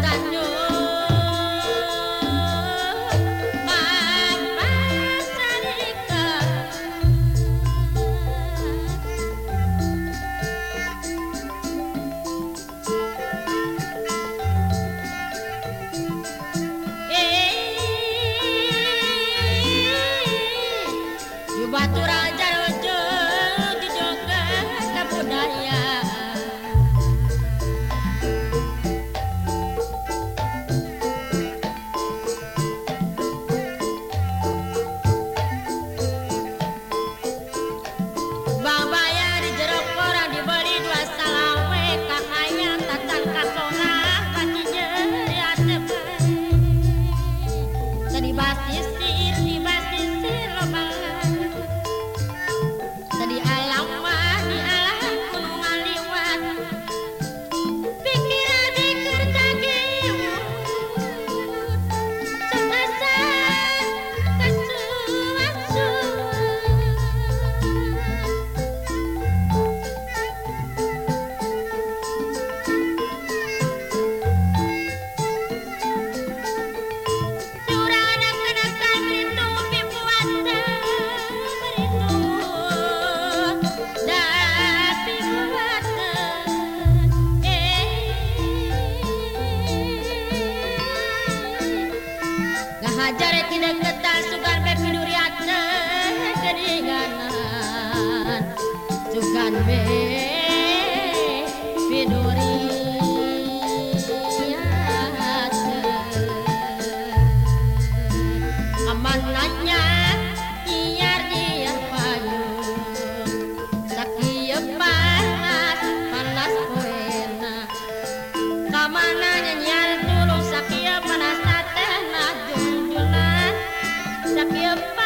但愿 ngajar tidak ngetah sugan be minuriat eh, keringanan. Sugan be Yeah.